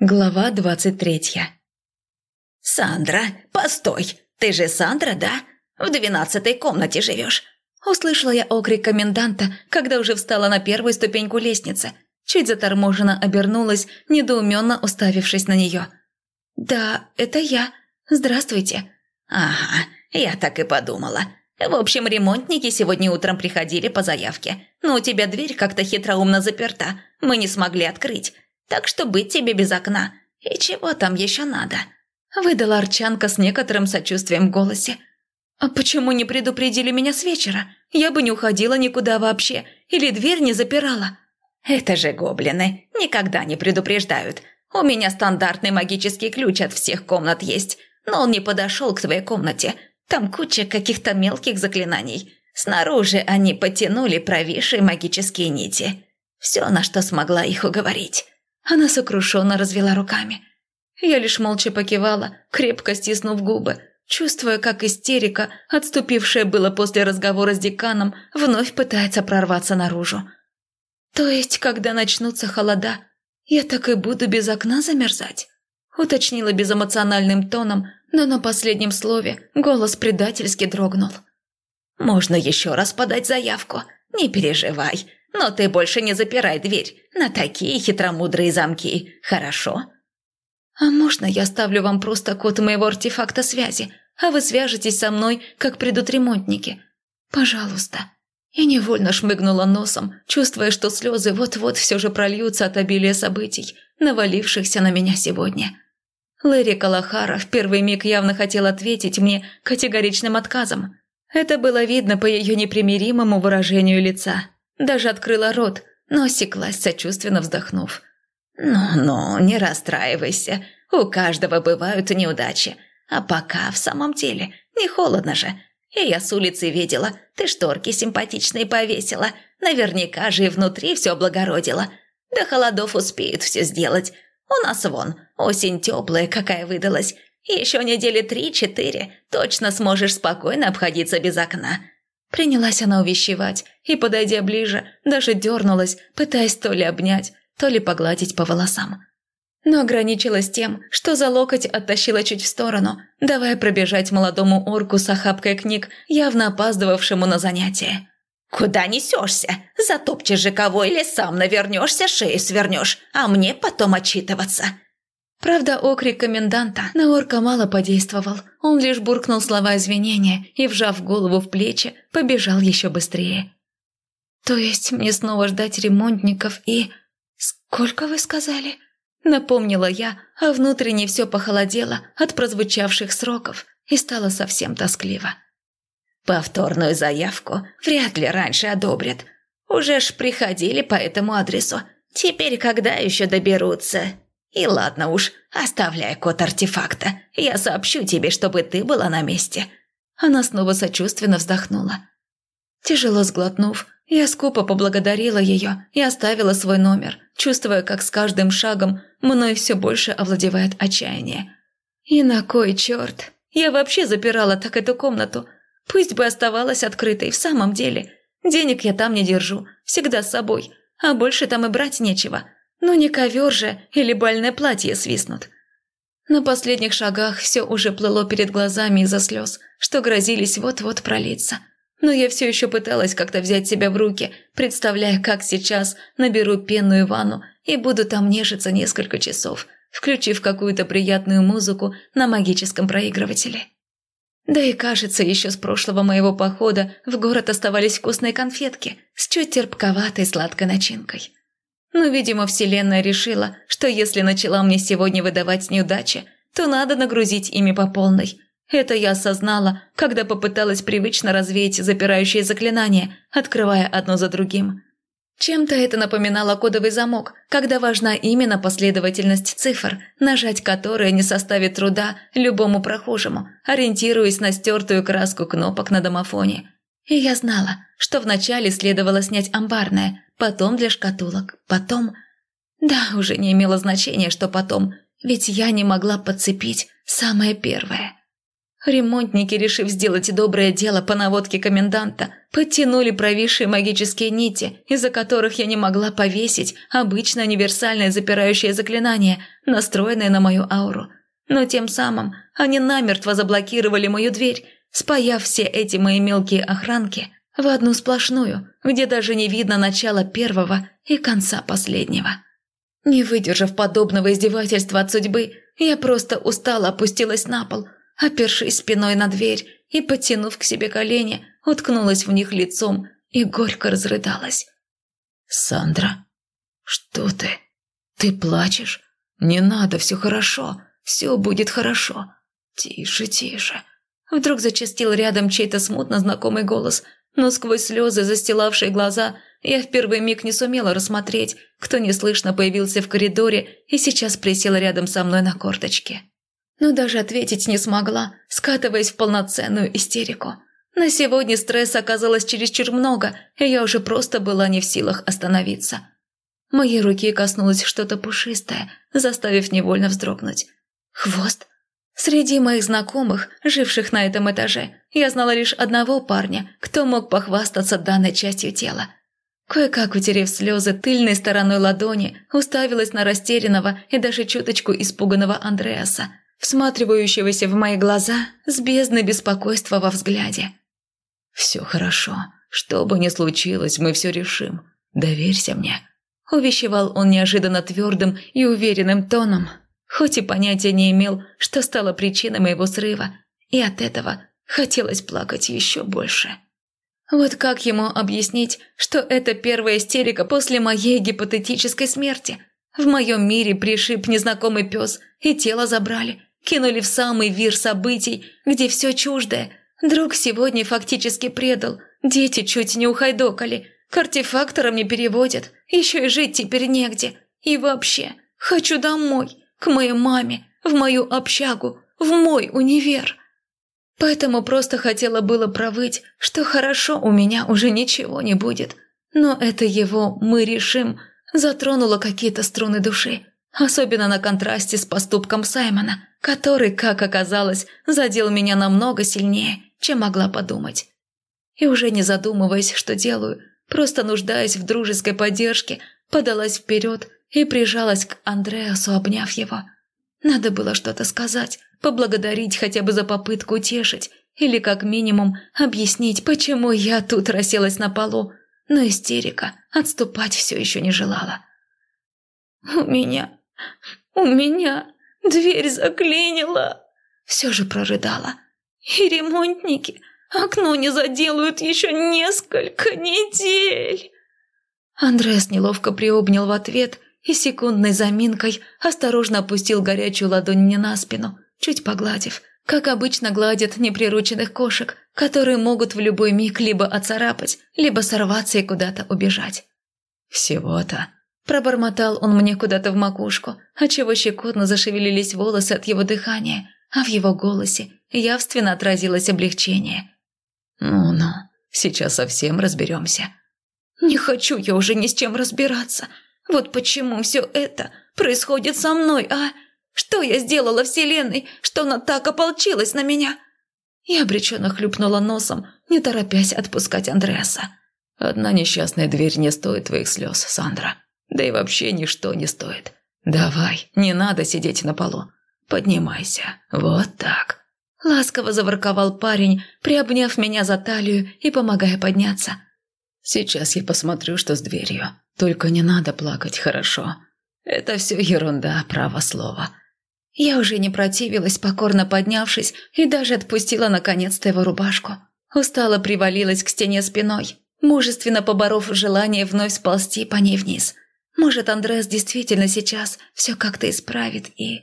Глава двадцать третья. «Сандра, постой! Ты же Сандра, да? В двенадцатой комнате живешь!» Услышала я окрик коменданта, когда уже встала на первую ступеньку лестницы. Чуть заторможенно обернулась, недоуменно уставившись на нее. «Да, это я. Здравствуйте». «Ага, я так и подумала. В общем, ремонтники сегодня утром приходили по заявке, но у тебя дверь как-то хитроумно заперта, мы не смогли открыть. Так что быть тебе без окна. И чего там еще надо?» Выдала Арчанка с некоторым сочувствием в голосе. «А почему не предупредили меня с вечера? Я бы не уходила никуда вообще, или дверь не запирала». «Это же гоблины, никогда не предупреждают. У меня стандартный магический ключ от всех комнат есть, но он не подошел к твоей комнате. Там куча каких-то мелких заклинаний. Снаружи они потянули провисшие магические нити. Все, на что смогла их уговорить». Она сокрушенно развела руками. Я лишь молча покивала, крепко стиснув губы, чувствуя, как истерика, отступившая было после разговора с деканом, вновь пытается прорваться наружу. «То есть, когда начнутся холода, я так и буду без окна замерзать?» уточнила безэмоциональным тоном, но на последнем слове голос предательски дрогнул. «Можно еще раз подать заявку, не переживай, но ты больше не запирай дверь на такие хитромудрые замки, хорошо?» «А можно я оставлю вам просто код моего артефакта связи, а вы свяжетесь со мной, как придут ремонтники? Пожалуйста». И невольно шмыгнула носом, чувствуя, что слезы вот-вот все же прольются от обилия событий, навалившихся на меня сегодня. Лэри Калахара в первый миг явно хотел ответить мне категоричным отказом. Это было видно по ее непримиримому выражению лица. Даже открыла рот, но осеклась, сочувственно вздохнув. «Ну-ну, не расстраивайся. У каждого бывают неудачи. А пока в самом деле не холодно же. И я с улицы видела, ты шторки симпатичные повесила. Наверняка же и внутри все облагородила. До холодов успеют все сделать. У нас вон, осень теплая какая выдалась. Еще недели три-четыре точно сможешь спокойно обходиться без окна. Принялась она увещевать и, подойдя ближе, даже дернулась, пытаясь то ли обнять, то ли погладить по волосам. Но ограничилась тем, что за локоть оттащила чуть в сторону, давая пробежать молодому орку с охапкой книг, явно опаздывавшему на занятие. «Куда несешься? Затопчешь же кого или сам навернешься, шею свернешь, а мне потом отчитываться». Правда, окрик коменданта на орка мало подействовал. Он лишь буркнул слова извинения и, вжав голову в плечи, побежал еще быстрее. «То есть мне снова ждать ремонтников и...» «Сколько вы сказали?» Напомнила я, а внутренне все похолодело от прозвучавших сроков и стало совсем тоскливо. «Повторную заявку вряд ли раньше одобрят. Уже ж приходили по этому адресу. Теперь когда еще доберутся?» И ладно уж, оставляй код артефакта. Я сообщу тебе, чтобы ты была на месте». Она снова сочувственно вздохнула. Тяжело сглотнув, я скупо поблагодарила ее и оставила свой номер, чувствуя, как с каждым шагом мной все больше овладевает отчаяние. И на кой черт? Я вообще запирала так эту комнату. Пусть бы оставалась открытой в самом деле. Денег я там не держу, всегда с собой, а больше там и брать нечего. Ну не ковер же или больное платье свистнут. На последних шагах все уже плыло перед глазами из-за слез, что грозились вот-вот пролиться. Но я все еще пыталась как-то взять себя в руки, представляя, как сейчас наберу пенную ванну и буду там нежиться несколько часов, включив какую-то приятную музыку на магическом проигрывателе. Да и кажется, еще с прошлого моего похода в город оставались вкусные конфетки с чуть терпковатой сладкой начинкой. Но, видимо, Вселенная решила, что если начала мне сегодня выдавать неудачи, то надо нагрузить ими по полной. Это я осознала, когда попыталась привычно развеять запирающие заклинания, открывая одно за другим. Чем-то это напоминало кодовый замок, когда важна именно последовательность цифр, нажать которые не составит труда любому прохожему, ориентируясь на стертую краску кнопок на домофоне. И я знала, что вначале следовало снять амбарное, потом для шкатулок, потом... Да, уже не имело значения, что потом, ведь я не могла подцепить самое первое. Ремонтники, решив сделать доброе дело по наводке коменданта, подтянули провисшие магические нити, из-за которых я не могла повесить обычное универсальное запирающее заклинание, настроенное на мою ауру. Но тем самым они намертво заблокировали мою дверь, спаяв все эти мои мелкие охранки в одну сплошную, где даже не видно начала первого и конца последнего. Не выдержав подобного издевательства от судьбы, я просто устало опустилась на пол – опершись спиной на дверь и, подтянув к себе колени, уткнулась в них лицом и горько разрыдалась. «Сандра, что ты? Ты плачешь? Не надо, все хорошо, все будет хорошо. Тише, тише». Вдруг зачастил рядом чей-то смутно знакомый голос, но сквозь слезы, застилавшие глаза, я в первый миг не сумела рассмотреть, кто неслышно появился в коридоре и сейчас присел рядом со мной на корточке но даже ответить не смогла, скатываясь в полноценную истерику. На сегодня стресса оказалось чересчур много, и я уже просто была не в силах остановиться. Моей руки коснулось что-то пушистое, заставив невольно вздрогнуть. Хвост? Среди моих знакомых, живших на этом этаже, я знала лишь одного парня, кто мог похвастаться данной частью тела. Кое-как утерев слезы тыльной стороной ладони, уставилась на растерянного и даже чуточку испуганного Андреаса – всматривающегося в мои глаза с бездной беспокойства во взгляде. «Все хорошо. Что бы ни случилось, мы все решим. Доверься мне», – увещевал он неожиданно твердым и уверенным тоном, хоть и понятия не имел, что стало причиной моего срыва, и от этого хотелось плакать еще больше. Вот как ему объяснить, что это первая истерика после моей гипотетической смерти? В моем мире пришиб незнакомый пес, и тело забрали, кинули в самый вир событий, где все чуждое. Друг сегодня фактически предал, дети чуть не ухайдокали, к артефакторам не переводят, еще и жить теперь негде. И вообще, хочу домой, к моей маме, в мою общагу, в мой универ. Поэтому просто хотела было провыть, что хорошо у меня уже ничего не будет. Но это его «мы решим» затронуло какие-то струны души. Особенно на контрасте с поступком Саймона, который, как оказалось, задел меня намного сильнее, чем могла подумать. И уже не задумываясь, что делаю, просто нуждаясь в дружеской поддержке, подалась вперед и прижалась к Андреасу, обняв его. Надо было что-то сказать, поблагодарить хотя бы за попытку утешить, или как минимум объяснить, почему я тут расселась на полу, но истерика отступать все еще не желала. «У меня «У меня дверь заклинила!» Все же прорыдала. «И ремонтники окно не заделают еще несколько недель!» Андреас неловко приобнял в ответ и секундной заминкой осторожно опустил горячую ладонь мне на спину, чуть погладив, как обычно гладят неприрученных кошек, которые могут в любой миг либо оцарапать, либо сорваться и куда-то убежать. «Всего-то Пробормотал он мне куда-то в макушку, отчего щекотно зашевелились волосы от его дыхания, а в его голосе явственно отразилось облегчение. «Ну-ну, сейчас совсем разберемся». «Не хочу я уже ни с чем разбираться. Вот почему все это происходит со мной, а? Что я сделала Вселенной, что она так ополчилась на меня?» Я обреченно хлюпнула носом, не торопясь отпускать Андреаса. «Одна несчастная дверь не стоит твоих слез, Сандра», да и вообще ничто не стоит. Давай, не надо сидеть на полу. Поднимайся. Вот так. Ласково заворковал парень, приобняв меня за талию и помогая подняться. Сейчас я посмотрю, что с дверью. Только не надо плакать, хорошо? Это все ерунда, право слово. Я уже не противилась, покорно поднявшись, и даже отпустила наконец-то его рубашку. Устало привалилась к стене спиной, мужественно поборов желание вновь сползти по ней вниз – может, Андрес действительно сейчас все как-то исправит и...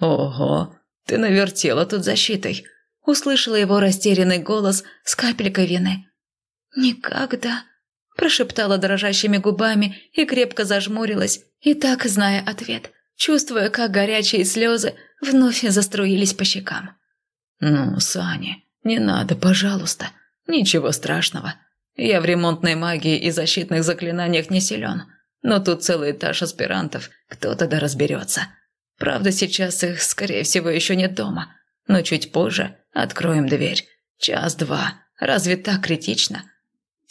«Ого, ты навертела тут защитой!» Услышала его растерянный голос с капелькой вины. «Никогда!» Прошептала дрожащими губами и крепко зажмурилась, и так зная ответ, чувствуя, как горячие слезы вновь заструились по щекам. «Ну, Саня, не надо, пожалуйста. Ничего страшного. Я в ремонтной магии и защитных заклинаниях не силен. Но тут целый этаж аспирантов, кто тогда разберется. Правда, сейчас их, скорее всего, еще нет дома. но чуть позже откроем дверь. Час-два. Разве так критично?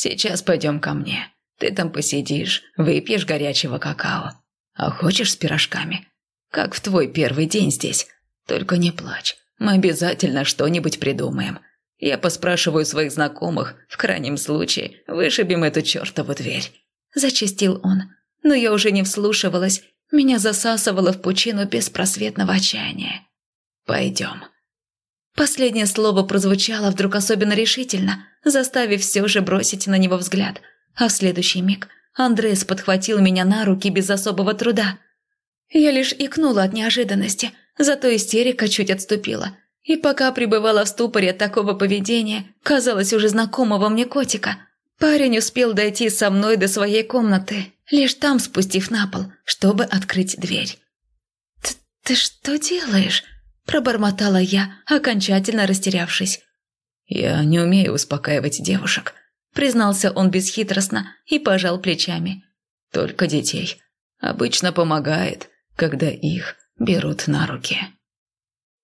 Сейчас пойдем ко мне. Ты там посидишь, выпьешь горячего какао. А хочешь с пирожками? Как в твой первый день здесь. Только не плачь. Мы обязательно что-нибудь придумаем. Я поспрашиваю своих знакомых, в крайнем случае вышибем эту чертову дверь. Зачистил он. Но я уже не вслушивалась. Меня засасывало в пучину беспросветного отчаяния. Пойдем. Последнее слово прозвучало вдруг особенно решительно, заставив все же бросить на него взгляд. А в следующий миг Андрес подхватил меня на руки без особого труда. Я лишь икнула от неожиданности, зато истерика чуть отступила. И пока пребывала в ступоре от такого поведения, казалось уже знакомого мне котика, парень успел дойти со мной до своей комнаты, лишь там спустив на пол, чтобы открыть дверь. «Ты, ты что делаешь?» – пробормотала я, окончательно растерявшись. «Я не умею успокаивать девушек», – признался он бесхитростно и пожал плечами. «Только детей. Обычно помогает, когда их берут на руки».